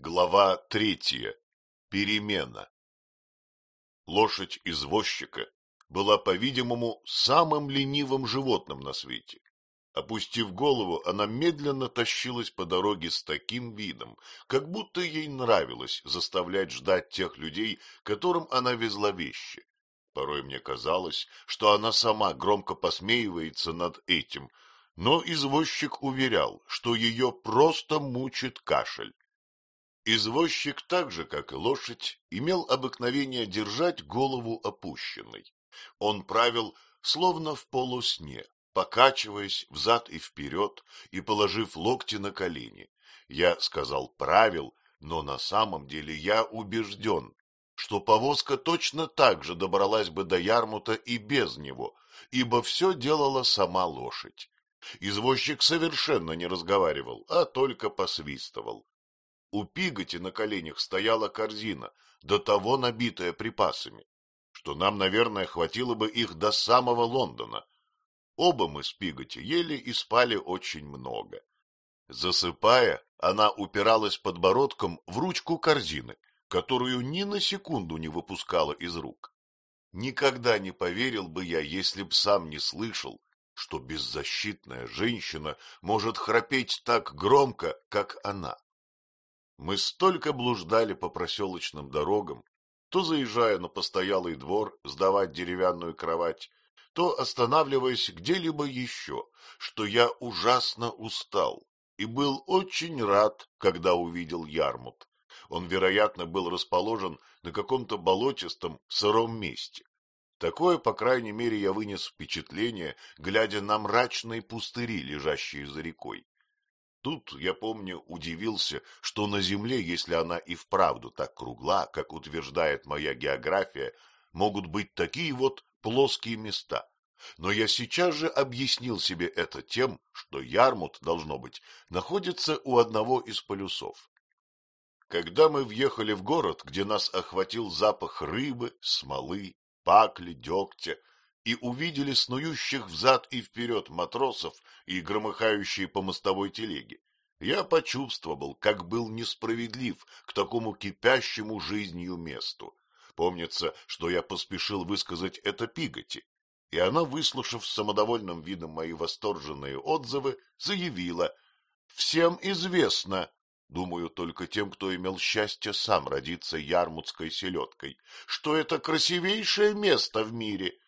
Глава третья. Перемена. Лошадь извозчика была, по-видимому, самым ленивым животным на свете. Опустив голову, она медленно тащилась по дороге с таким видом, как будто ей нравилось заставлять ждать тех людей, которым она везла вещи. Порой мне казалось, что она сама громко посмеивается над этим, но извозчик уверял, что ее просто мучит кашель. Извозчик, так же, как и лошадь, имел обыкновение держать голову опущенной. Он правил, словно в полусне, покачиваясь взад и вперед и положив локти на колени. Я сказал «правил», но на самом деле я убежден, что повозка точно так же добралась бы до Ярмута и без него, ибо все делала сама лошадь. Извозчик совершенно не разговаривал, а только посвистывал. У Пиготи на коленях стояла корзина, до того набитая припасами, что нам, наверное, хватило бы их до самого Лондона. Оба мы с Пиготи ели и спали очень много. Засыпая, она упиралась подбородком в ручку корзины, которую ни на секунду не выпускала из рук. Никогда не поверил бы я, если б сам не слышал, что беззащитная женщина может храпеть так громко, как она. Мы столько блуждали по проселочным дорогам, то заезжая на постоялый двор сдавать деревянную кровать, то останавливаясь где-либо еще, что я ужасно устал и был очень рад, когда увидел Ярмут. Он, вероятно, был расположен на каком-то болотистом сыром месте. Такое, по крайней мере, я вынес впечатление, глядя на мрачные пустыри, лежащие за рекой. Тут, я помню, удивился, что на Земле, если она и вправду так кругла, как утверждает моя география, могут быть такие вот плоские места. Но я сейчас же объяснил себе это тем, что Ярмут, должно быть, находится у одного из полюсов. Когда мы въехали в город, где нас охватил запах рыбы, смолы, пакли, дегтя, и увидели снующих взад и вперед матросов и громыхающие по мостовой телеге, я почувствовал, как был несправедлив к такому кипящему жизнью месту. Помнится, что я поспешил высказать это Пиготи, и она, выслушав с самодовольным видом мои восторженные отзывы, заявила, «Всем известно, думаю, только тем, кто имел счастье сам родиться ярмутской селедкой, что это красивейшее место в мире,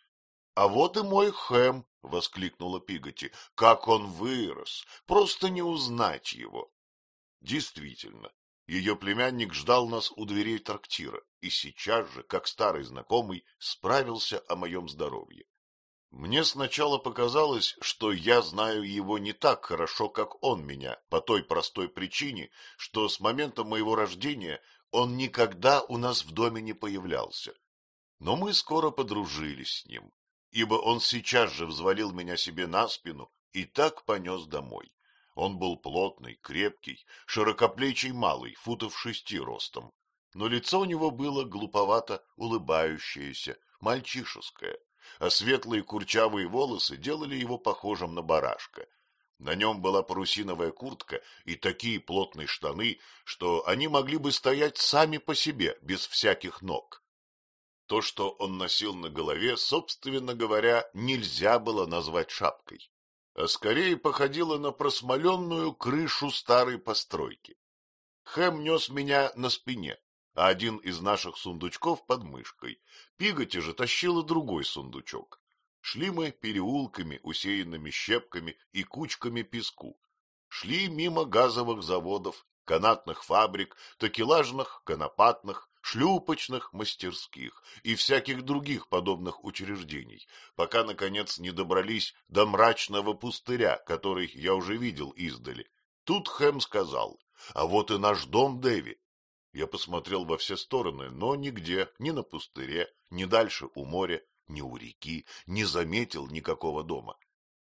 а вот и мой Хэм, — воскликнула Пиготи. — Как он вырос! Просто не узнать его! Действительно, ее племянник ждал нас у дверей трактира и сейчас же, как старый знакомый, справился о моем здоровье. Мне сначала показалось, что я знаю его не так хорошо, как он меня, по той простой причине, что с момента моего рождения он никогда у нас в доме не появлялся. Но мы скоро подружились с ним ибо он сейчас же взвалил меня себе на спину и так понес домой. Он был плотный, крепкий, широкоплечий малый, футов шести ростом, но лицо у него было глуповато улыбающееся, мальчишеское, а светлые курчавые волосы делали его похожим на барашка. На нем была парусиновая куртка и такие плотные штаны, что они могли бы стоять сами по себе, без всяких ног. То, что он носил на голове, собственно говоря, нельзя было назвать шапкой, а скорее походило на просмоленную крышу старой постройки. Хэм нес меня на спине, а один из наших сундучков под мышкой. Пиготи же тащила другой сундучок. Шли мы переулками, усеянными щепками и кучками песку. Шли мимо газовых заводов, канатных фабрик, такелажных, конопатных, шлюпочных мастерских и всяких других подобных учреждений, пока, наконец, не добрались до мрачного пустыря, который я уже видел издали. Тут Хэм сказал, а вот и наш дом, Дэви. Я посмотрел во все стороны, но нигде, ни на пустыре, ни дальше у моря, ни у реки, не заметил никакого дома.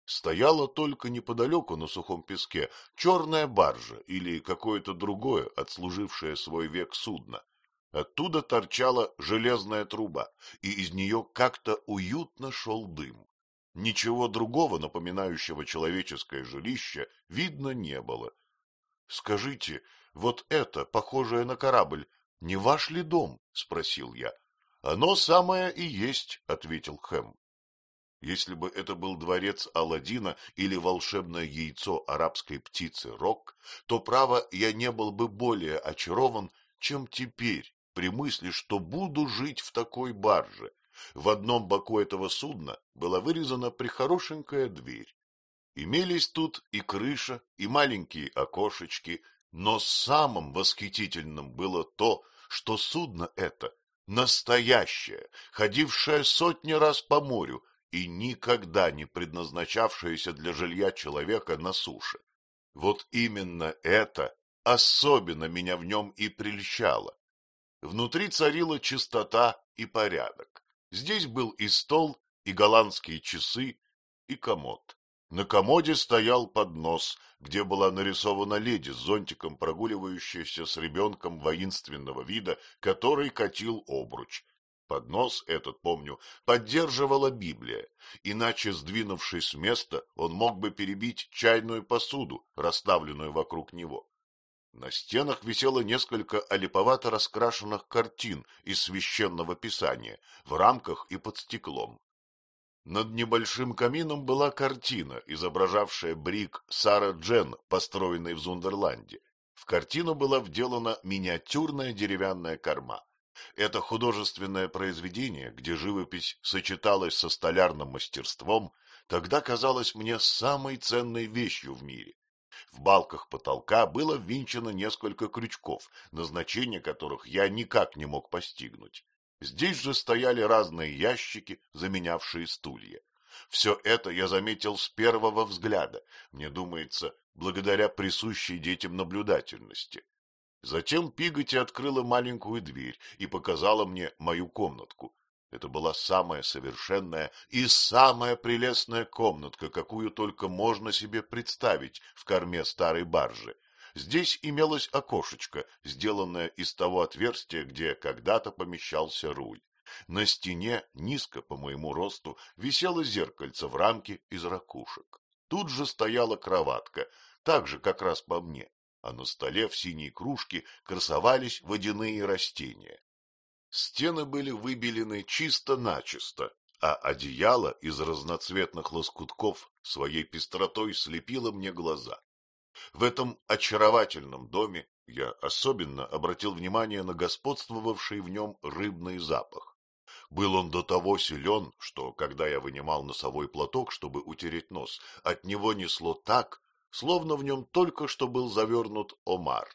Стояла только неподалеку на сухом песке черная баржа или какое-то другое, отслужившее свой век судно. Оттуда торчала железная труба, и из нее как-то уютно шел дым. Ничего другого, напоминающего человеческое жилище, видно не было. — Скажите, вот это, похожее на корабль, не ваш ли дом? — спросил я. — Оно самое и есть, — ответил Хэм. Если бы это был дворец Аладдина или волшебное яйцо арабской птицы Рок, то, право, я не был бы более очарован, чем теперь, при мысли, что буду жить в такой барже. В одном боку этого судна была вырезана прихорошенькая дверь. Имелись тут и крыша, и маленькие окошечки, но самым восхитительным было то, что судно это настоящее, ходившее сотни раз по морю и никогда не предназначавшееся для жилья человека на суше. Вот именно это особенно меня в нем и прельщало. Внутри царила чистота и порядок. Здесь был и стол, и голландские часы, и комод. На комоде стоял поднос, где была нарисована леди с зонтиком, прогуливающаяся с ребенком воинственного вида, который катил обруч. Поднос этот, помню, поддерживала Библия, иначе, сдвинувшись с места, он мог бы перебить чайную посуду, расставленную вокруг него. На стенах висело несколько олиповато раскрашенных картин из священного писания в рамках и под стеклом. Над небольшим камином была картина, изображавшая брик Сара Джен, построенный в Зундерланде. В картину была вделана миниатюрная деревянная корма. Это художественное произведение, где живопись сочеталась со столярным мастерством, тогда казалось мне самой ценной вещью в мире. В балках потолка было ввинчено несколько крючков, назначение которых я никак не мог постигнуть. Здесь же стояли разные ящики, заменявшие стулья. Все это я заметил с первого взгляда, мне думается, благодаря присущей детям наблюдательности. Затем Пиготи открыла маленькую дверь и показала мне мою комнатку. Это была самая совершенная и самая прелестная комнатка, какую только можно себе представить в корме старой баржи. Здесь имелось окошечко, сделанное из того отверстия, где когда-то помещался руль. На стене, низко по моему росту, висело зеркальце в рамке из ракушек. Тут же стояла кроватка, так же, как раз по мне, а на столе в синей кружке красовались водяные растения. Стены были выбелены чисто-начисто, а одеяло из разноцветных лоскутков своей пестротой слепило мне глаза. В этом очаровательном доме я особенно обратил внимание на господствовавший в нем рыбный запах. Был он до того силен, что, когда я вынимал носовой платок, чтобы утереть нос, от него несло так, словно в нем только что был завернут омар.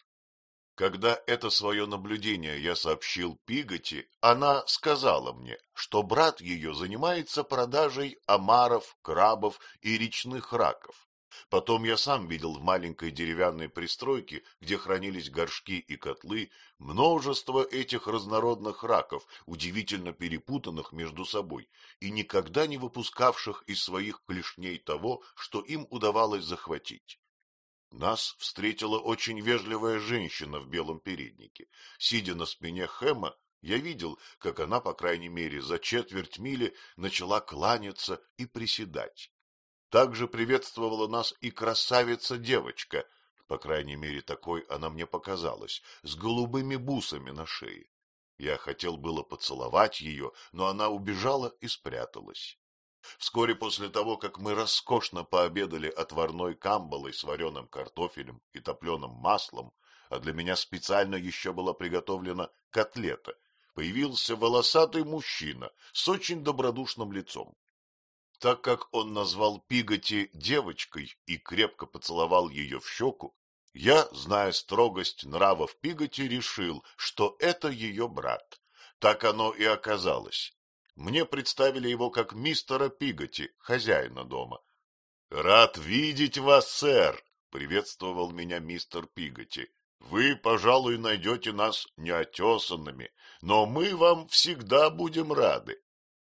Когда это свое наблюдение я сообщил Пиготи, она сказала мне, что брат ее занимается продажей омаров, крабов и речных раков, Потом я сам видел в маленькой деревянной пристройке, где хранились горшки и котлы, множество этих разнородных раков, удивительно перепутанных между собой и никогда не выпускавших из своих клешней того, что им удавалось захватить. Нас встретила очень вежливая женщина в белом переднике. Сидя на спине Хэма, я видел, как она, по крайней мере, за четверть мили начала кланяться и приседать. Также приветствовала нас и красавица-девочка, по крайней мере, такой она мне показалась, с голубыми бусами на шее. Я хотел было поцеловать ее, но она убежала и спряталась. Вскоре после того, как мы роскошно пообедали отварной камбалой с вареным картофелем и топленым маслом, а для меня специально еще была приготовлена котлета, появился волосатый мужчина с очень добродушным лицом. Так как он назвал Пиготи девочкой и крепко поцеловал ее в щеку, я, зная строгость нравов Пиготи, решил, что это ее брат. Так оно и оказалось. Мне представили его как мистера Пиготи, хозяина дома. — Рад видеть вас, сэр! — приветствовал меня мистер Пиготи. — Вы, пожалуй, найдете нас неотесанными, но мы вам всегда будем рады.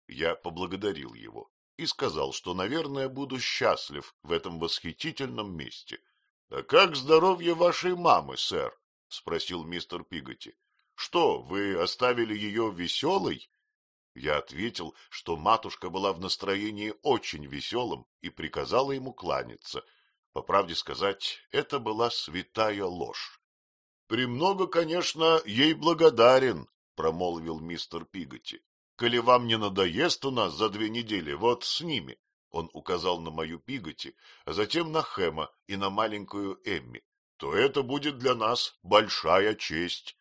Я поблагодарил его и сказал, что, наверное, буду счастлив в этом восхитительном месте. — А как здоровье вашей мамы, сэр? — спросил мистер Пиготи. — Что, вы оставили ее веселой? Я ответил, что матушка была в настроении очень веселым и приказала ему кланяться. По правде сказать, это была святая ложь. Премного, конечно, ей благодарен, — промолвил мистер Пиготи. — Коли вам не надоест у нас за две недели, вот с ними. Он указал на мою Пиготи, а затем на Хэма и на маленькую Эмми. То это будет для нас большая честь.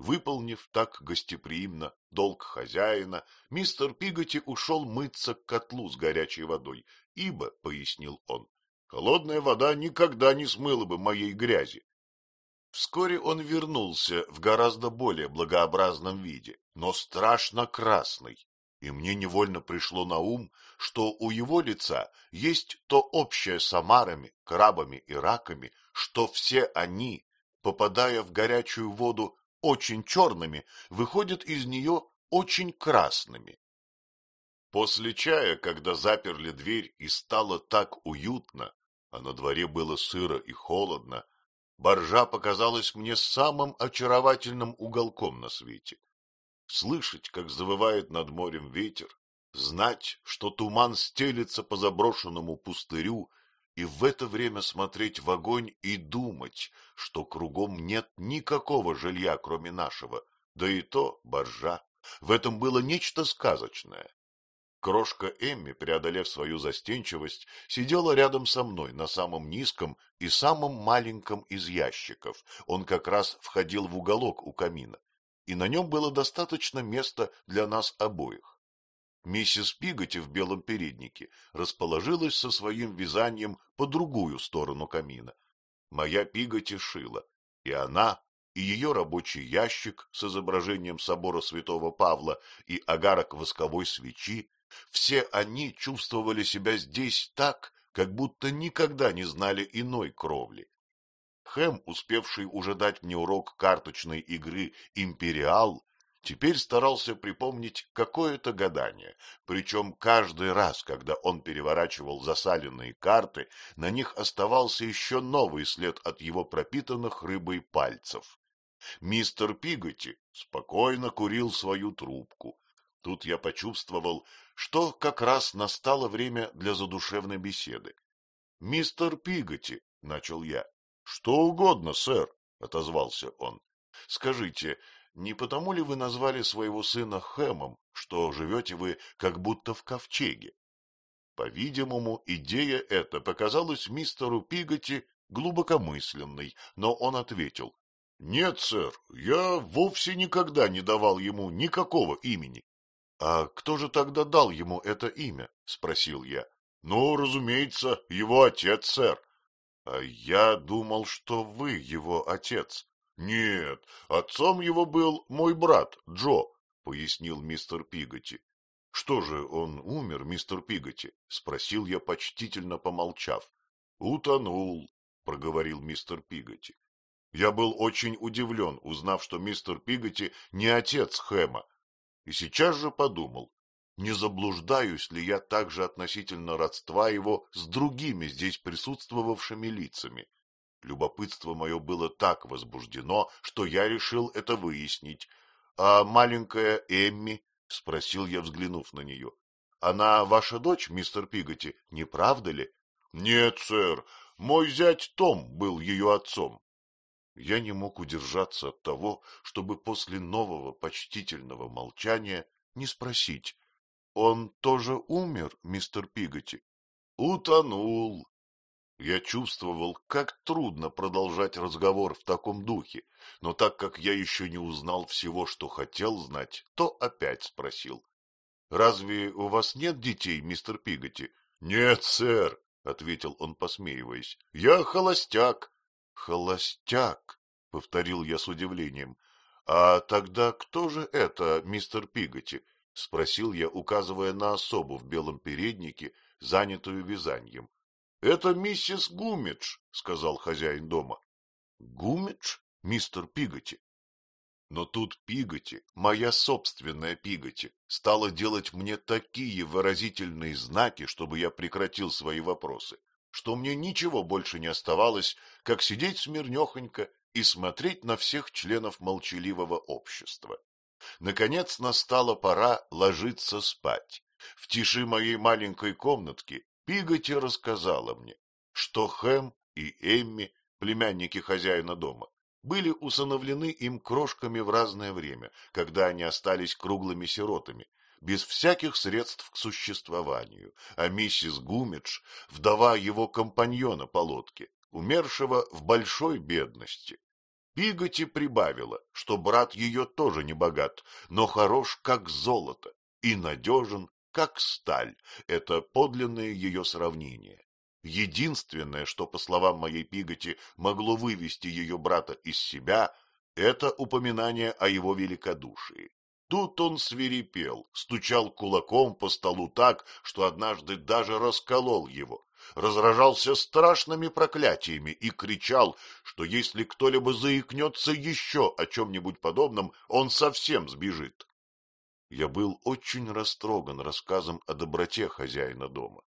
Выполнив так гостеприимно долг хозяина, мистер Пиготи ушел мыться к котлу с горячей водой, ибо, — пояснил он, — холодная вода никогда не смыла бы моей грязи. Вскоре он вернулся в гораздо более благообразном виде, но страшно красный, и мне невольно пришло на ум, что у его лица есть то общее с омарами, крабами и раками, что все они, попадая в горячую воду очень черными, выходят из нее очень красными. После чая, когда заперли дверь и стало так уютно, а на дворе было сыро и холодно, Боржа показалась мне самым очаровательным уголком на свете. Слышать, как завывает над морем ветер, знать, что туман стелится по заброшенному пустырю, и в это время смотреть в огонь и думать, что кругом нет никакого жилья, кроме нашего, да и то боржа. В этом было нечто сказочное. Крошка Эмми, преодолев свою застенчивость, сидела рядом со мной на самом низком и самом маленьком из ящиков. Он как раз входил в уголок у камина, и на нем было достаточно места для нас обоих. Миссис Пиготи в белом переднике расположилась со своим вязанием по другую сторону камина. Моя Пиготи шила, и она, и ее рабочий ящик с изображением собора святого Павла и огарок восковой свечи все они чувствовали себя здесь так, как будто никогда не знали иной кровли. Хэм, успевший уже дать мне урок карточной игры «Империал», теперь старался припомнить какое-то гадание, причем каждый раз, когда он переворачивал засаленные карты, на них оставался еще новый след от его пропитанных рыбой пальцев. Мистер Пиготи спокойно курил свою трубку. Тут я почувствовал, что как раз настало время для задушевной беседы. — Мистер Пиготи, — начал я. — Что угодно, сэр, — отозвался он. — Скажите, не потому ли вы назвали своего сына Хэмом, что живете вы как будто в ковчеге? По-видимому, идея эта показалась мистеру Пиготи глубокомысленной, но он ответил. — Нет, сэр, я вовсе никогда не давал ему никакого имени. — А кто же тогда дал ему это имя? — спросил я. — Ну, разумеется, его отец, сэр. — А я думал, что вы его отец. — Нет, отцом его был мой брат Джо, — пояснил мистер Пиготи. — Что же, он умер, мистер Пиготи? — спросил я, почтительно помолчав. — Утонул, — проговорил мистер Пиготи. Я был очень удивлен, узнав, что мистер Пиготи не отец Хэма, и сейчас же подумал, не заблуждаюсь ли я также относительно родства его с другими здесь присутствовавшими лицами. Любопытство мое было так возбуждено, что я решил это выяснить. — А маленькая Эмми? — спросил я, взглянув на нее. — Она ваша дочь, мистер Пиготи, не правда ли? — Нет, сэр, мой зять Том был ее отцом. Я не мог удержаться от того, чтобы после нового почтительного молчания не спросить. — Он тоже умер, мистер Пиготи? — Утонул. Я чувствовал, как трудно продолжать разговор в таком духе, но так как я еще не узнал всего, что хотел знать, то опять спросил. — Разве у вас нет детей, мистер Пиготи? — Нет, сэр, — ответил он, посмеиваясь. — Я холостяк. Холостяк, — повторил я с удивлением. — А тогда кто же это, мистер Пиготи? — спросил я, указывая на особу в белом переднике, занятую вязанием. — Это миссис Гумидж, — сказал хозяин дома. — Гумидж, мистер Пиготи? Но тут Пиготи, моя собственная Пиготи, стала делать мне такие выразительные знаки, чтобы я прекратил свои вопросы что мне ничего больше не оставалось, как сидеть смирнехонько и смотреть на всех членов молчаливого общества. Наконец настала пора ложиться спать. В тиши моей маленькой комнатки Пиготи рассказала мне, что Хэм и Эмми, племянники хозяина дома, были усыновлены им крошками в разное время, когда они остались круглыми сиротами, без всяких средств к существованию, а миссис Гумидж, вдова его компаньона по лодке, умершего в большой бедности. Пиготи прибавила, что брат ее тоже не богат, но хорош, как золото, и надежен, как сталь. Это подлинное ее сравнение. Единственное, что, по словам моей Пиготи, могло вывести ее брата из себя, это упоминание о его великодушии. Тут он свирепел, стучал кулаком по столу так, что однажды даже расколол его, разражался страшными проклятиями и кричал, что если кто-либо заикнется еще о чем-нибудь подобном, он совсем сбежит. Я был очень растроган рассказом о доброте хозяина дома.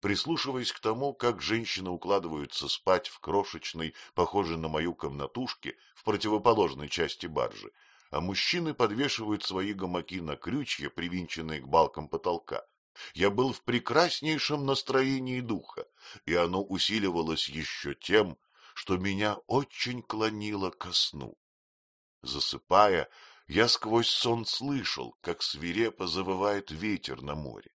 Прислушиваясь к тому, как женщины укладываются спать в крошечной, похожей на мою комнатушке, в противоположной части баржи, а мужчины подвешивают свои гамаки на крючья, привинченные к балкам потолка, я был в прекраснейшем настроении духа, и оно усиливалось еще тем, что меня очень клонило ко сну. Засыпая, я сквозь сон слышал, как свирепо завывает ветер на море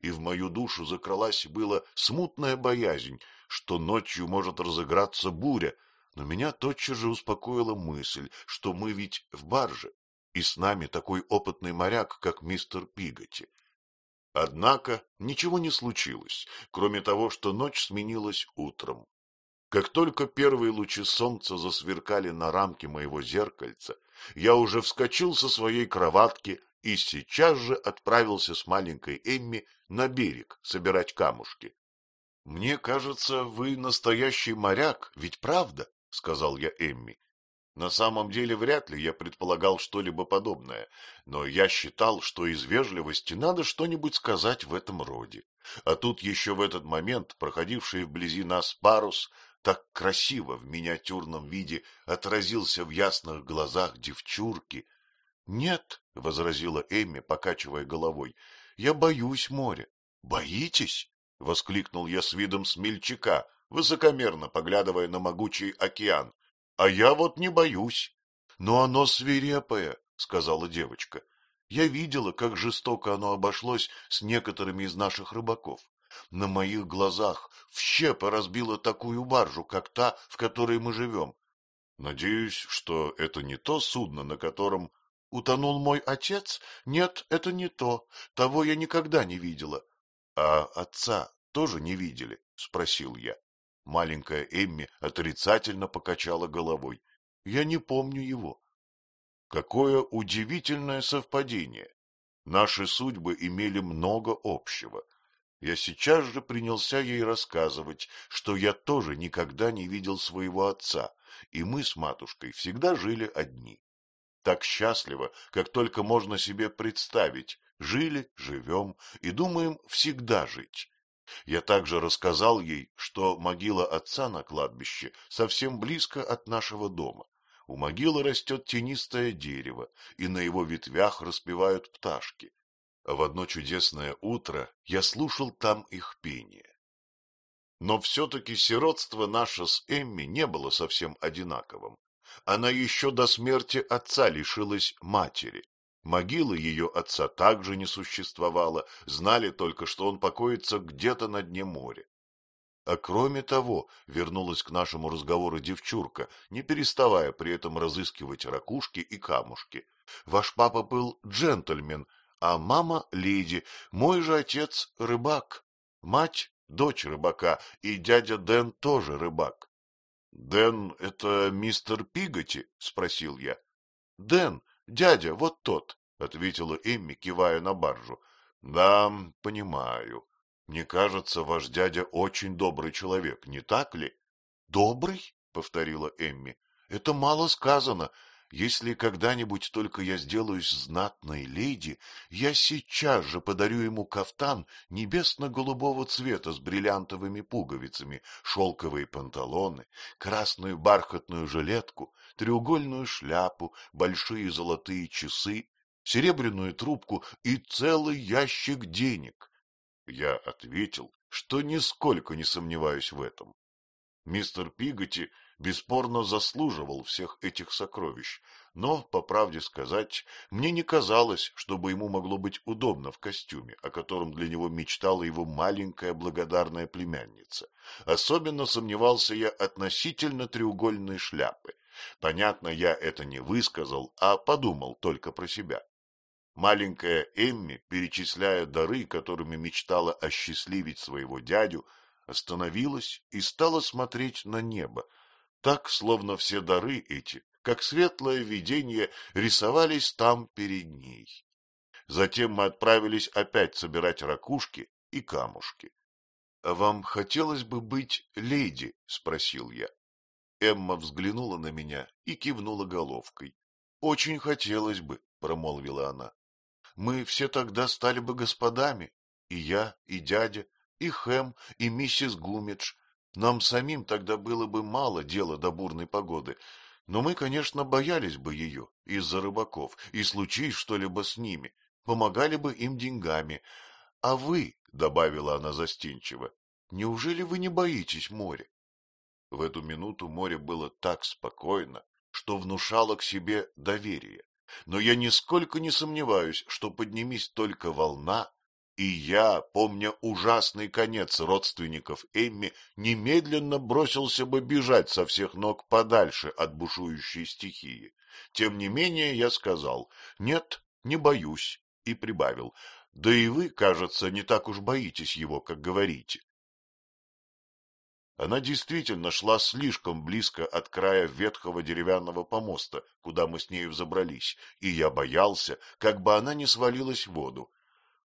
и в мою душу закралась была смутная боязнь, что ночью может разыграться буря, но меня тотчас же успокоила мысль, что мы ведь в барже, и с нами такой опытный моряк, как мистер Пиготи. Однако ничего не случилось, кроме того, что ночь сменилась утром. Как только первые лучи солнца засверкали на рамке моего зеркальца, я уже вскочил со своей кроватки и сейчас же отправился с маленькой Эмми на берег собирать камушки. — Мне кажется, вы настоящий моряк, ведь правда? — сказал я Эмми. На самом деле вряд ли я предполагал что-либо подобное, но я считал, что из вежливости надо что-нибудь сказать в этом роде. А тут еще в этот момент проходивший вблизи нас парус так красиво в миниатюрном виде отразился в ясных глазах девчурки, нет, — возразила Эмми, покачивая головой, — я боюсь моря. — Боитесь? — воскликнул я с видом смельчака, высокомерно поглядывая на могучий океан. — А я вот не боюсь. — Но оно свирепое, — сказала девочка. Я видела, как жестоко оно обошлось с некоторыми из наших рыбаков. На моих глазах в щепы разбило такую баржу, как та, в которой мы живем. Надеюсь, что это не то судно, на котором Утонул мой отец? Нет, это не то. Того я никогда не видела. — А отца тоже не видели? — спросил я. Маленькая Эмми отрицательно покачала головой. — Я не помню его. Какое удивительное совпадение! Наши судьбы имели много общего. Я сейчас же принялся ей рассказывать, что я тоже никогда не видел своего отца, и мы с матушкой всегда жили одни так счастливо, как только можно себе представить, жили, живем и думаем всегда жить. Я также рассказал ей, что могила отца на кладбище совсем близко от нашего дома. У могилы растет тенистое дерево, и на его ветвях распевают пташки. А в одно чудесное утро я слушал там их пение. Но все-таки сиротство наше с Эмми не было совсем одинаковым она еще до смерти отца лишилась матери. Могилы ее отца также не существовало, знали только, что он покоится где-то на дне моря. А кроме того, вернулась к нашему разговору девчурка, не переставая при этом разыскивать ракушки и камушки. Ваш папа был джентльмен, а мама — леди, мой же отец — рыбак, мать — дочь рыбака, и дядя Дэн тоже рыбак. — Дэн — это мистер Пиготи? — спросил я. — Дэн, дядя, вот тот, — ответила Эмми, кивая на баржу. — Да, понимаю. Мне кажется, ваш дядя очень добрый человек, не так ли? — Добрый? — повторила Эмми. — Это мало сказано. Если когда-нибудь только я сделаюсь знатной леди, я сейчас же подарю ему кафтан небесно-голубого цвета с бриллиантовыми пуговицами, шелковые панталоны, красную бархатную жилетку, треугольную шляпу, большие золотые часы, серебряную трубку и целый ящик денег. Я ответил, что нисколько не сомневаюсь в этом. Мистер Пиготи бесспорно заслуживал всех этих сокровищ, но, по правде сказать, мне не казалось, чтобы ему могло быть удобно в костюме, о котором для него мечтала его маленькая благодарная племянница. Особенно сомневался я относительно треугольной шляпы. Понятно, я это не высказал, а подумал только про себя. Маленькая Эмми, перечисляя дары, которыми мечтала осчастливить своего дядю, остановилась и стала смотреть на небо, так, словно все дары эти, как светлое видение, рисовались там перед ней. Затем мы отправились опять собирать ракушки и камушки. — А вам хотелось бы быть леди? — спросил я. Эмма взглянула на меня и кивнула головкой. — Очень хотелось бы, — промолвила она. — Мы все тогда стали бы господами, и я, и дядя, и Хэм, и миссис Гумидж. Нам самим тогда было бы мало дела до бурной погоды, но мы, конечно, боялись бы ее из-за рыбаков, и случись что-либо с ними, помогали бы им деньгами. А вы, — добавила она застенчиво, — неужели вы не боитесь моря? В эту минуту море было так спокойно, что внушало к себе доверие. Но я нисколько не сомневаюсь, что поднимись только волна, и я, помня ужасный конец родственников Эмми, немедленно бросился бы бежать со всех ног подальше от бушующей стихии. Тем не менее я сказал «нет, не боюсь» и прибавил «да и вы, кажется, не так уж боитесь его, как говорите». Она действительно шла слишком близко от края ветхого деревянного помоста, куда мы с нею взобрались, и я боялся, как бы она не свалилась в воду.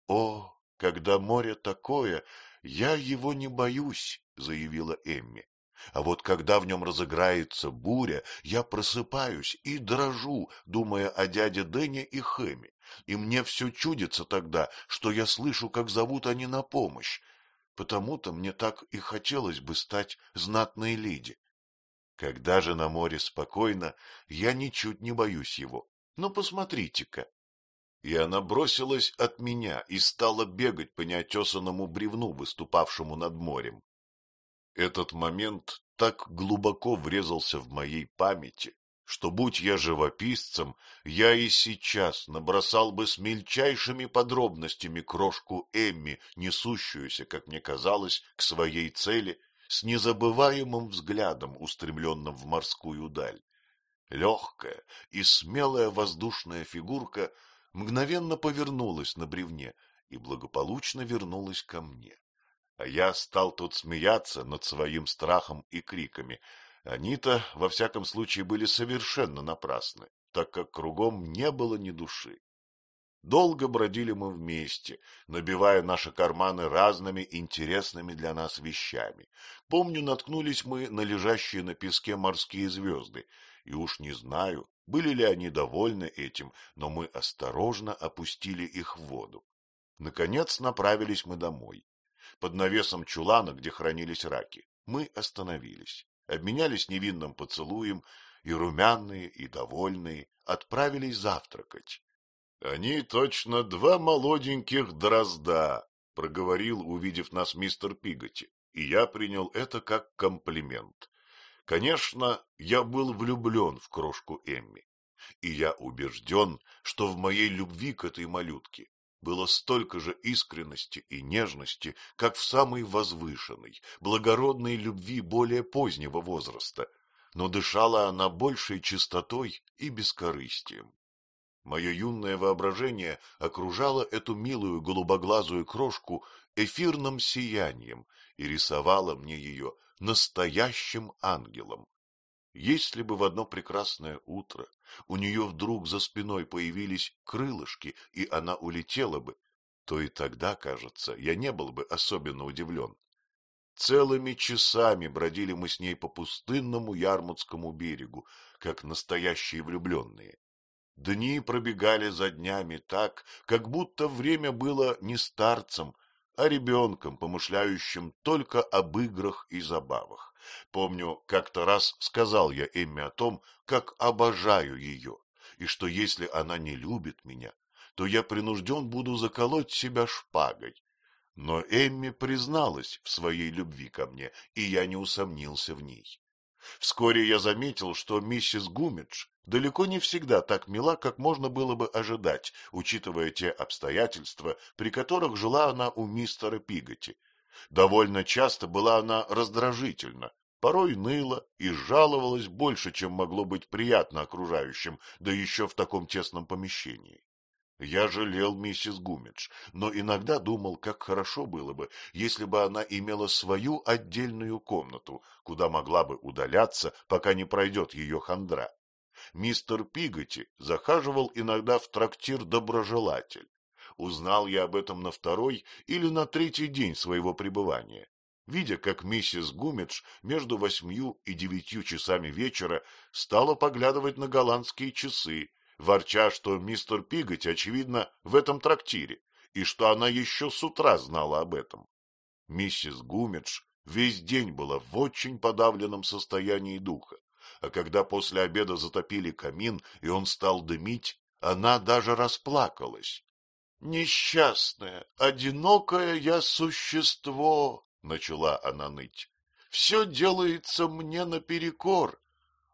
О, когда море такое, я его не боюсь, — заявила Эмми. А вот когда в нем разыграется буря, я просыпаюсь и дрожу, думая о дяде Дэне и Хэме, и мне все чудится тогда, что я слышу, как зовут они на помощь. Потому-то мне так и хотелось бы стать знатной леди. Когда же на море спокойно, я ничуть не боюсь его. Но посмотрите-ка, и она бросилась от меня и стала бегать по неотесанному бревну, выступавшему над морем. Этот момент так глубоко врезался в моей памяти, что, будь я живописцем, я и сейчас набросал бы с мельчайшими подробностями крошку Эмми, несущуюся, как мне казалось, к своей цели, с незабываемым взглядом, устремленным в морскую даль. Легкая и смелая воздушная фигурка — мгновенно повернулась на бревне и благополучно вернулась ко мне. А я стал тут смеяться над своим страхом и криками. Они-то, во всяком случае, были совершенно напрасны, так как кругом не было ни души. Долго бродили мы вместе, набивая наши карманы разными интересными для нас вещами. Помню, наткнулись мы на лежащие на песке морские звезды, и уж не знаю, были ли они довольны этим, но мы осторожно опустили их в воду. Наконец направились мы домой. Под навесом чулана, где хранились раки, мы остановились, обменялись невинным поцелуем, и румяные, и довольные отправились завтракать. — Они точно два молоденьких дрозда, — проговорил, увидев нас мистер Пиготи, и я принял это как комплимент. Конечно, я был влюблен в крошку Эмми, и я убежден, что в моей любви к этой малютке было столько же искренности и нежности, как в самой возвышенной, благородной любви более позднего возраста, но дышала она большей чистотой и бескорыстием. Мое юное воображение окружало эту милую голубоглазую крошку эфирным сиянием и рисовало мне ее настоящим ангелом. Если бы в одно прекрасное утро у нее вдруг за спиной появились крылышки, и она улетела бы, то и тогда, кажется, я не был бы особенно удивлен. Целыми часами бродили мы с ней по пустынному Ярмутскому берегу, как настоящие влюбленные. Дни пробегали за днями так, как будто время было не старцем, а ребенком, помышляющим только об играх и забавах. Помню, как-то раз сказал я Эмме о том, как обожаю ее, и что если она не любит меня, то я принужден буду заколоть себя шпагой. Но Эмми призналась в своей любви ко мне, и я не усомнился в ней. Вскоре я заметил, что миссис Гумидж далеко не всегда так мила, как можно было бы ожидать, учитывая те обстоятельства, при которых жила она у мистера Пиготи. Довольно часто была она раздражительна, порой ныла и жаловалась больше, чем могло быть приятно окружающим, да еще в таком тесном помещении. Я жалел миссис Гумидж, но иногда думал, как хорошо было бы, если бы она имела свою отдельную комнату, куда могла бы удаляться, пока не пройдет ее хандра. Мистер Пиготи захаживал иногда в трактир «Доброжелатель». Узнал я об этом на второй или на третий день своего пребывания. Видя, как миссис Гумидж между восьмью и девятью часами вечера стала поглядывать на голландские часы, ворча, что мистер Пиготь, очевидно, в этом трактире, и что она еще с утра знала об этом. Миссис Гумидж весь день была в очень подавленном состоянии духа, а когда после обеда затопили камин, и он стал дымить, она даже расплакалась. — Несчастное, одинокое я существо, — начала она ныть. — Все делается мне наперекор, —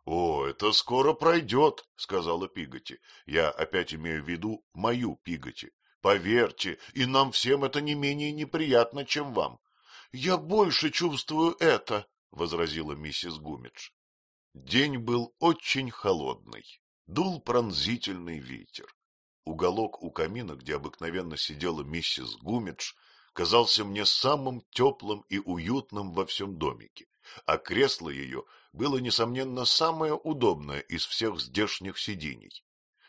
О, это скоро пройдет, — сказала Пиготи. Я опять имею в виду мою Пиготи. Поверьте, и нам всем это не менее неприятно, чем вам. — Я больше чувствую это, — возразила миссис Гумидж. День был очень холодный. Дул пронзительный ветер. Уголок у камина, где обыкновенно сидела миссис Гумидж, казался мне самым теплым и уютным во всем домике, а кресло ее было, несомненно, самое удобное из всех здешних сидений.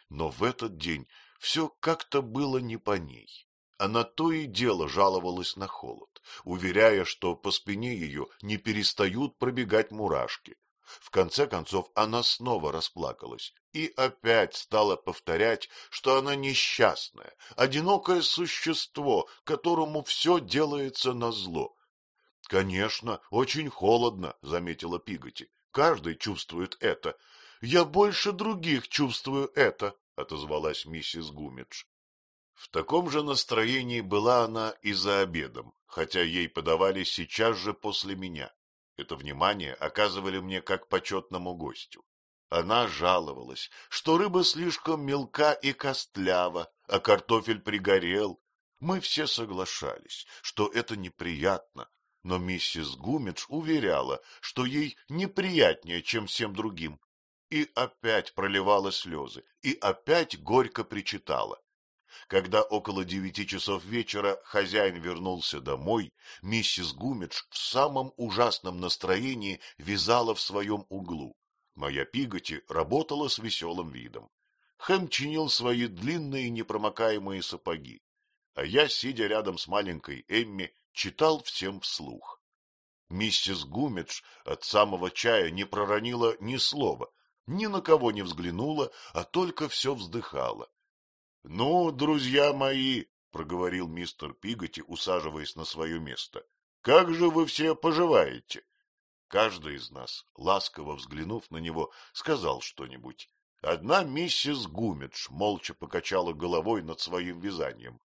Но в этот день все как-то было не по ней. Она то и дело жаловалась на холод, уверяя, что по спине ее не перестают пробегать мурашки. В конце концов она снова расплакалась и опять стала повторять, что она несчастная, одинокое существо, которому все делается назло, — Конечно, очень холодно, — заметила Пиготи. — Каждый чувствует это. — Я больше других чувствую это, — отозвалась миссис Гумидж. В таком же настроении была она и за обедом, хотя ей подавали сейчас же после меня. Это внимание оказывали мне как почетному гостю. Она жаловалась, что рыба слишком мелка и костлява, а картофель пригорел. Мы все соглашались, что это неприятно, но миссис Гумидж уверяла, что ей неприятнее, чем всем другим, и опять проливала слезы, и опять горько причитала. Когда около девяти часов вечера хозяин вернулся домой, миссис Гумидж в самом ужасном настроении вязала в своем углу. Моя Пиготи работала с веселым видом. Хэм чинил свои длинные непромокаемые сапоги, а я, сидя рядом с маленькой Эмми, читал всем вслух. Миссис Гумидж от самого чая не проронила ни слова, ни на кого не взглянула, а только все вздыхала. — Ну, друзья мои, — проговорил мистер Пиготи, усаживаясь на свое место, — как же вы все поживаете? Каждый из нас, ласково взглянув на него, сказал что-нибудь. Одна миссис Гумидж молча покачала головой над своим вязанием.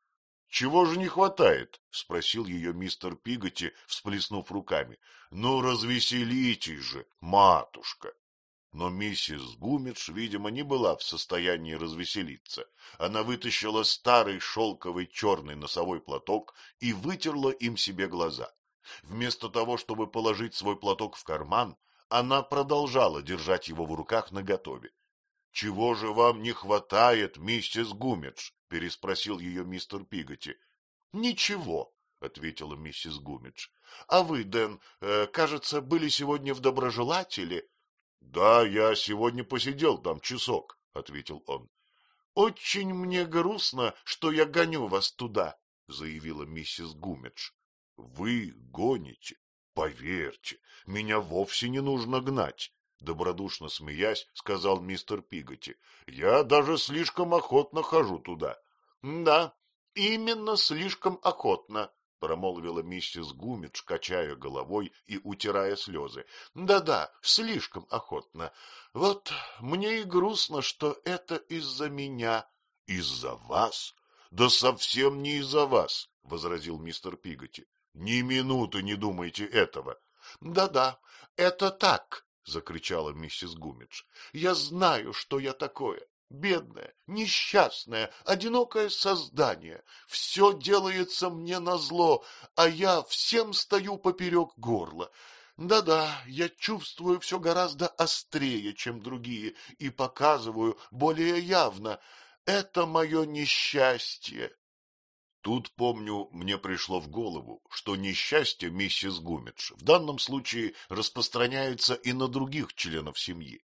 Чего же не хватает? — спросил ее мистер Пиготи, всплеснув руками. — Ну, развеселитесь же, матушка! Но миссис Гумидж, видимо, не была в состоянии развеселиться. Она вытащила старый шелковый черный носовой платок и вытерла им себе глаза. Вместо того, чтобы положить свой платок в карман, она продолжала держать его в руках наготове. — Чего же вам не хватает, миссис Гумидж? — переспросил ее мистер Пиготи. — Ничего, — ответила миссис Гумидж. — А вы, Дэн, э, кажется, были сегодня в доброжелателе? — Да, я сегодня посидел там часок, — ответил он. — Очень мне грустно, что я гоню вас туда, — заявила миссис Гумидж. — Вы гоните? Поверьте, меня вовсе не нужно гнать. Добродушно смеясь, сказал мистер Пиготи. — Я даже слишком охотно хожу туда. — Да, именно слишком охотно, — промолвила миссис Гумидж, качая головой и утирая слезы. Да — Да-да, слишком охотно. Вот мне и грустно, что это из-за меня. — Из-за вас? Да совсем не из-за вас, — возразил мистер Пиготи. — Ни минуты не думайте этого. Да — Да-да, это так, — закричала миссис Гумидж. — Я знаю, что я такое. Бедное, несчастное, одинокое создание. Все делается мне назло, а я всем стою поперек горла. Да-да, я чувствую все гораздо острее, чем другие, и показываю более явно. Это мое несчастье. Тут, помню, мне пришло в голову, что несчастье миссис Гумидж в данном случае распространяется и на других членов семьи.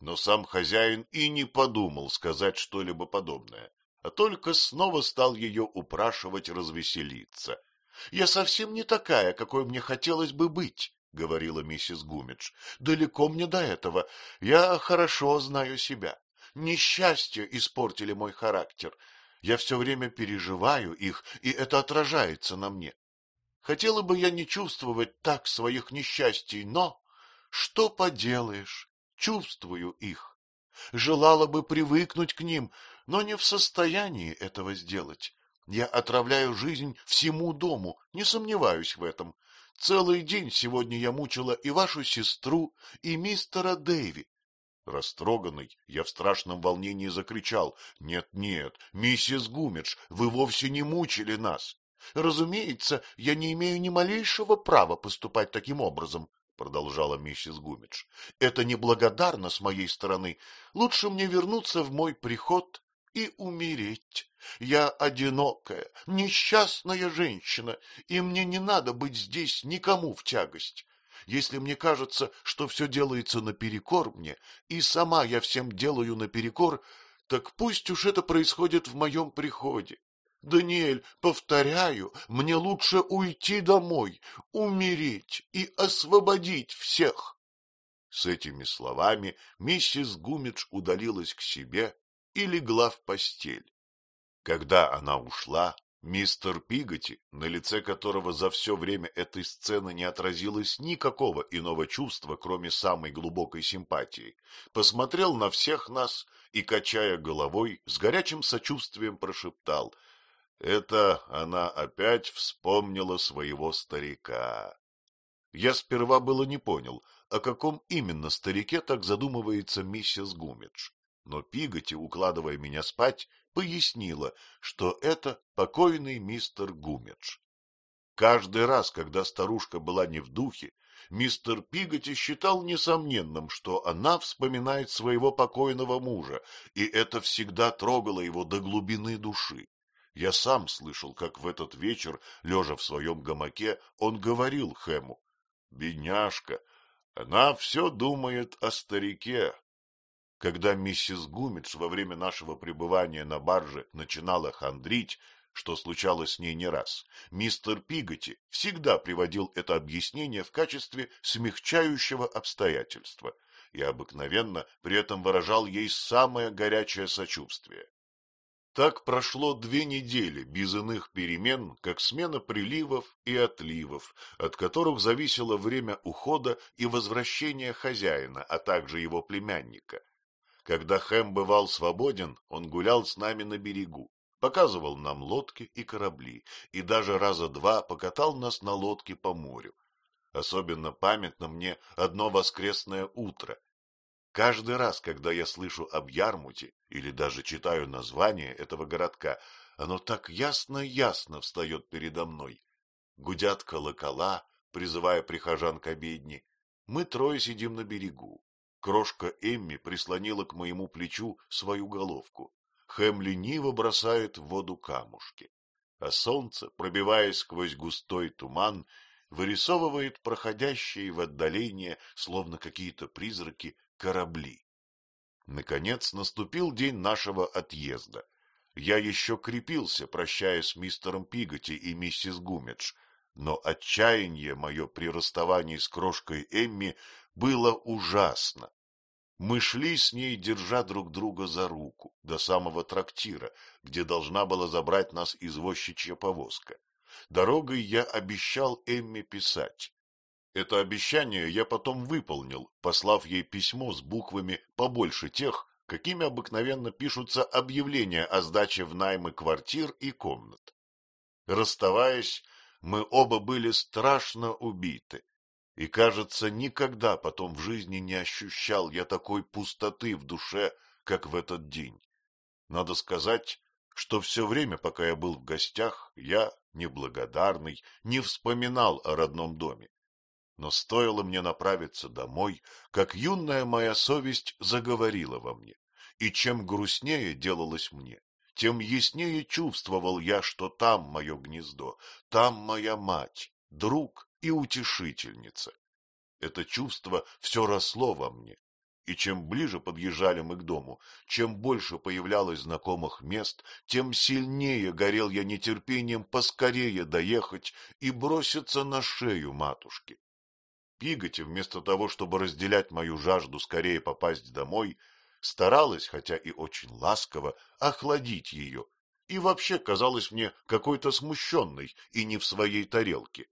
Но сам хозяин и не подумал сказать что-либо подобное, а только снова стал ее упрашивать развеселиться. — Я совсем не такая, какой мне хотелось бы быть, — говорила миссис Гумидж. — Далеко мне до этого. Я хорошо знаю себя. Несчастья испортили мой характер. Я все время переживаю их, и это отражается на мне. Хотела бы я не чувствовать так своих несчастий, но что поделаешь, чувствую их. Желала бы привыкнуть к ним, но не в состоянии этого сделать. Я отравляю жизнь всему дому, не сомневаюсь в этом. Целый день сегодня я мучила и вашу сестру, и мистера Дэйви. Растроганный, я в страшном волнении закричал. «Нет, нет, миссис Гумидж, вы вовсе не мучили нас!» «Разумеется, я не имею ни малейшего права поступать таким образом», — продолжала миссис Гумидж. «Это неблагодарно с моей стороны. Лучше мне вернуться в мой приход и умереть. Я одинокая, несчастная женщина, и мне не надо быть здесь никому в тягость. Если мне кажется, что все делается наперекор мне, и сама я всем делаю наперекор, так пусть уж это происходит в моем приходе. Даниэль, повторяю, мне лучше уйти домой, умереть и освободить всех. С этими словами миссис Гумидж удалилась к себе и легла в постель. Когда она ушла, Мистер Пиготи, на лице которого за все время этой сцены не отразилось никакого иного чувства, кроме самой глубокой симпатии, посмотрел на всех нас и, качая головой, с горячим сочувствием прошептал «Это она опять вспомнила своего старика». Я сперва было не понял, о каком именно старике так задумывается миссис Гумидж, но Пиготи, укладывая меня спать, пояснила, что это покойный мистер Гумидж. Каждый раз, когда старушка была не в духе, мистер Пиготи считал несомненным, что она вспоминает своего покойного мужа, и это всегда трогало его до глубины души. Я сам слышал, как в этот вечер, лежа в своем гамаке, он говорил Хэму, «Бедняжка, она все думает о старике, когда миссис Гумидж во время нашего пребывания на барже начинала хандрить, что случалось с ней не раз, мистер Пиготи всегда приводил это объяснение в качестве смягчающего обстоятельства и обыкновенно при этом выражал ей самое горячее сочувствие. Так прошло две недели без иных перемен, как смена приливов и отливов, от которых зависело время ухода и возвращения хозяина, а также его племянника. Когда Хэм бывал свободен, он гулял с нами на берегу, показывал нам лодки и корабли, и даже раза два покатал нас на лодке по морю. Особенно памятно мне одно воскресное утро. Каждый раз, когда я слышу об Ярмуте или даже читаю название этого городка, оно так ясно-ясно встает передо мной. Гудят колокола, призывая прихожан к обедне. Мы трое сидим на берегу. Крошка Эмми прислонила к моему плечу свою головку. Хэм лениво бросает в воду камушки, а солнце, пробиваясь сквозь густой туман, вырисовывает проходящие в отдаление, словно какие-то призраки, корабли. Наконец наступил день нашего отъезда. Я еще крепился, прощаясь с мистером Пиготи и миссис Гумидж, но отчаяние мое при расставании с крошкой Эмми было ужасно. Мы шли с ней, держа друг друга за руку, до самого трактира, где должна была забрать нас извозчичья повозка. Дорогой я обещал Эмме писать. Это обещание я потом выполнил, послав ей письмо с буквами побольше тех, какими обыкновенно пишутся объявления о сдаче в наймы квартир и комнат. Расставаясь, мы оба были страшно убиты, И, кажется, никогда потом в жизни не ощущал я такой пустоты в душе, как в этот день. Надо сказать, что все время, пока я был в гостях, я, неблагодарный, не вспоминал о родном доме. Но стоило мне направиться домой, как юная моя совесть заговорила во мне, и чем грустнее делалось мне, тем яснее чувствовал я, что там мое гнездо, там моя мать, друг и утешительница. Это чувство все росло во мне, и чем ближе подъезжали мы к дому, чем больше появлялось знакомых мест, тем сильнее горел я нетерпением поскорее доехать и броситься на шею матушки. Пиготи, вместо того, чтобы разделять мою жажду скорее попасть домой, старалась, хотя и очень ласково, охладить ее, и вообще казалась мне какой-то смущенной и не в своей тарелке.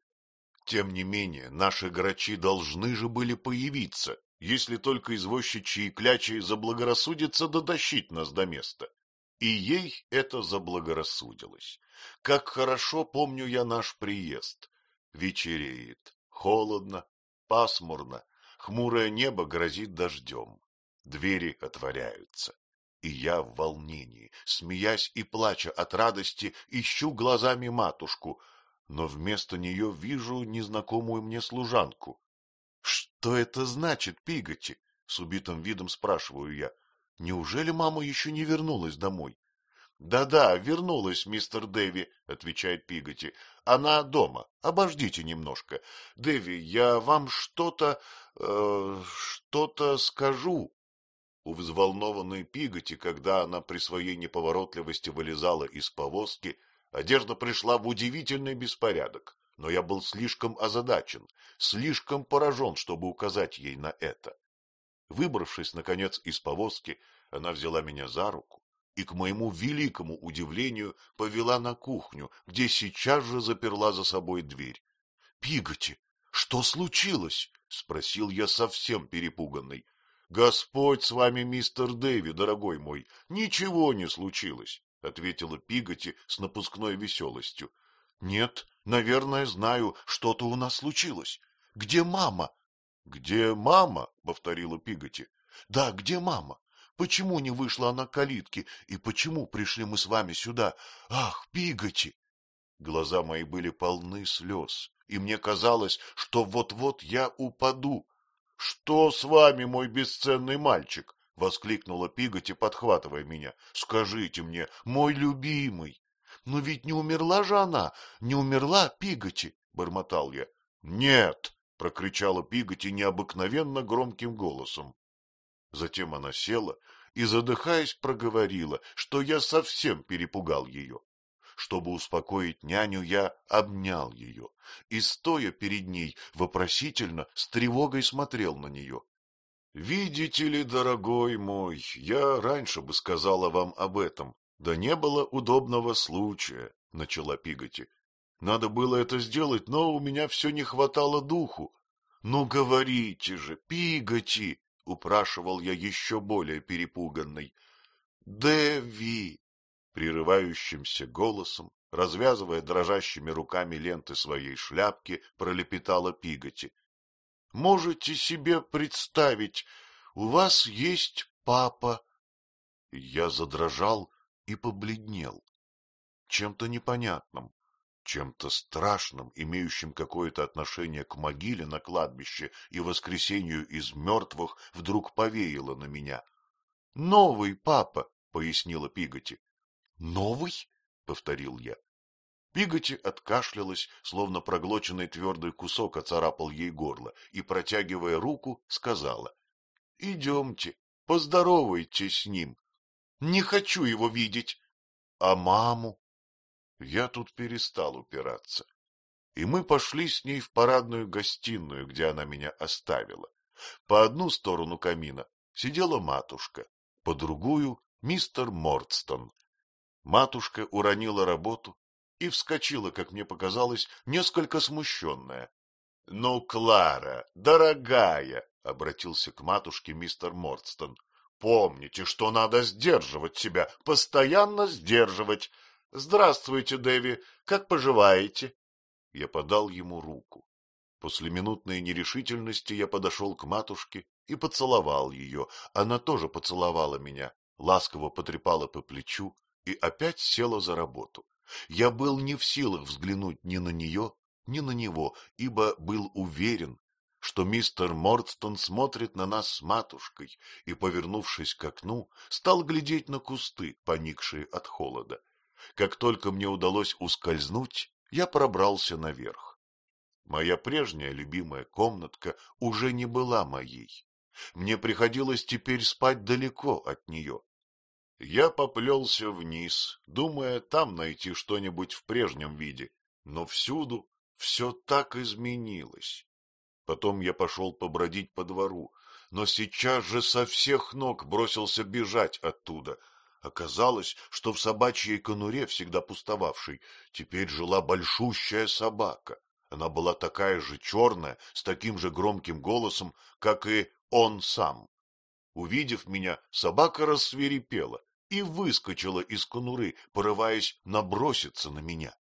Тем не менее, наши грачи должны же были появиться, если только извозчичьи клячи заблагорассудится дотащить нас до места. И ей это заблагорассудилось. Как хорошо помню я наш приезд. Вечереет, холодно, пасмурно, хмурое небо грозит дождем. Двери отворяются. И я в волнении, смеясь и плача от радости, ищу глазами матушку, но вместо нее вижу незнакомую мне служанку. — Что это значит, Пиготи? — с убитым видом спрашиваю я. — Неужели мама еще не вернулась домой? «Да — Да-да, вернулась, мистер Дэви, — отвечает Пиготи. — Она дома. Обождите немножко. Дэви, я вам что-то... Э, что-то скажу. У взволнованной Пиготи, когда она при своей неповоротливости вылезала из повозки, одежда пришла в удивительный беспорядок, но я был слишком озадачен, слишком поражен, чтобы указать ей на это. Выбравшись, наконец, из повозки, она взяла меня за руку и, к моему великому удивлению, повела на кухню, где сейчас же заперла за собой дверь. — Пиготи, что случилось? — спросил я совсем перепуганный. — Господь с вами, мистер Дэви, дорогой мой, ничего не случилось, — ответила Пиготи с напускной веселостью. — Нет, наверное, знаю, что-то у нас случилось. Где мама? — Где мама? — повторила Пиготи. — Да, где мама? Почему не вышла она к калитке, и почему пришли мы с вами сюда? Ах, Пиготи! Глаза мои были полны слез, и мне казалось, что вот-вот я упаду. — Что с вами, мой бесценный мальчик? — воскликнула Пиготи, подхватывая меня. — Скажите мне, мой любимый. — Но ведь не умерла же она, не умерла Пиготи, — бормотал я. — Нет, — прокричала Пиготи необыкновенно громким голосом. Затем она села и, задыхаясь, проговорила, что я совсем перепугал ее. Чтобы успокоить няню, я обнял ее и, стоя перед ней, вопросительно, с тревогой смотрел на нее. — Видите ли, дорогой мой, я раньше бы сказала вам об этом, да не было удобного случая, — начала Пиготи. Надо было это сделать, но у меня все не хватало духу. — Ну, говорите же, Пиготи! — упрашивал я еще более перепуганный. — Дэви! Прерывающимся голосом, развязывая дрожащими руками ленты своей шляпки, пролепетала Пиготи. — Можете себе представить, у вас есть папа. Я задрожал и побледнел. Чем-то непонятным, чем-то страшным, имеющим какое-то отношение к могиле на кладбище и воскресению из мертвых, вдруг повеяло на меня. — Новый папа, — пояснила Пиготи. Новый? — повторил я. Пиготи откашлялась, словно проглоченный твердый кусок оцарапал ей горло, и, протягивая руку, сказала. — Идемте, поздоровайтесь с ним. Не хочу его видеть. А маму? Я тут перестал упираться. И мы пошли с ней в парадную гостиную, где она меня оставила. По одну сторону камина сидела матушка, по другую — мистер Мордстон, Матушка уронила работу и вскочила, как мне показалось, несколько смущенная. — Ну, Клара, дорогая, — обратился к матушке мистер Мордстон, — помните, что надо сдерживать себя, постоянно сдерживать. Здравствуйте, Дэви, как поживаете? Я подал ему руку. После минутной нерешительности я подошел к матушке и поцеловал ее. Она тоже поцеловала меня, ласково потрепала по плечу и опять села за работу. Я был не в силах взглянуть ни на нее, ни на него, ибо был уверен, что мистер Мордстон смотрит на нас с матушкой и, повернувшись к окну, стал глядеть на кусты, поникшие от холода. Как только мне удалось ускользнуть, я пробрался наверх. Моя прежняя любимая комнатка уже не была моей. Мне приходилось теперь спать далеко от нее. Я поплелся вниз, думая там найти что-нибудь в прежнем виде, но всюду все так изменилось. Потом я пошел побродить по двору, но сейчас же со всех ног бросился бежать оттуда. Оказалось, что в собачьей конуре, всегда пустовавшей, теперь жила большущая собака. Она была такая же черная, с таким же громким голосом, как и он сам. Увидев меня, собака рассверепела и выскочила из конуры, порываясь наброситься на меня.